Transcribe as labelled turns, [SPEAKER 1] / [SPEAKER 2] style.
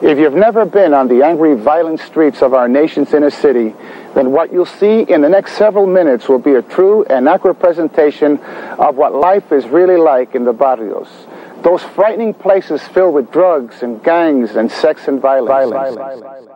[SPEAKER 1] If you've never been on the angry, violent streets of our nation's inner city, then what you'll see in the next several minutes will be a true and accurate presentation of what life is really like in the barrios. Those frightening places filled with drugs and gangs and sex and violence. violence.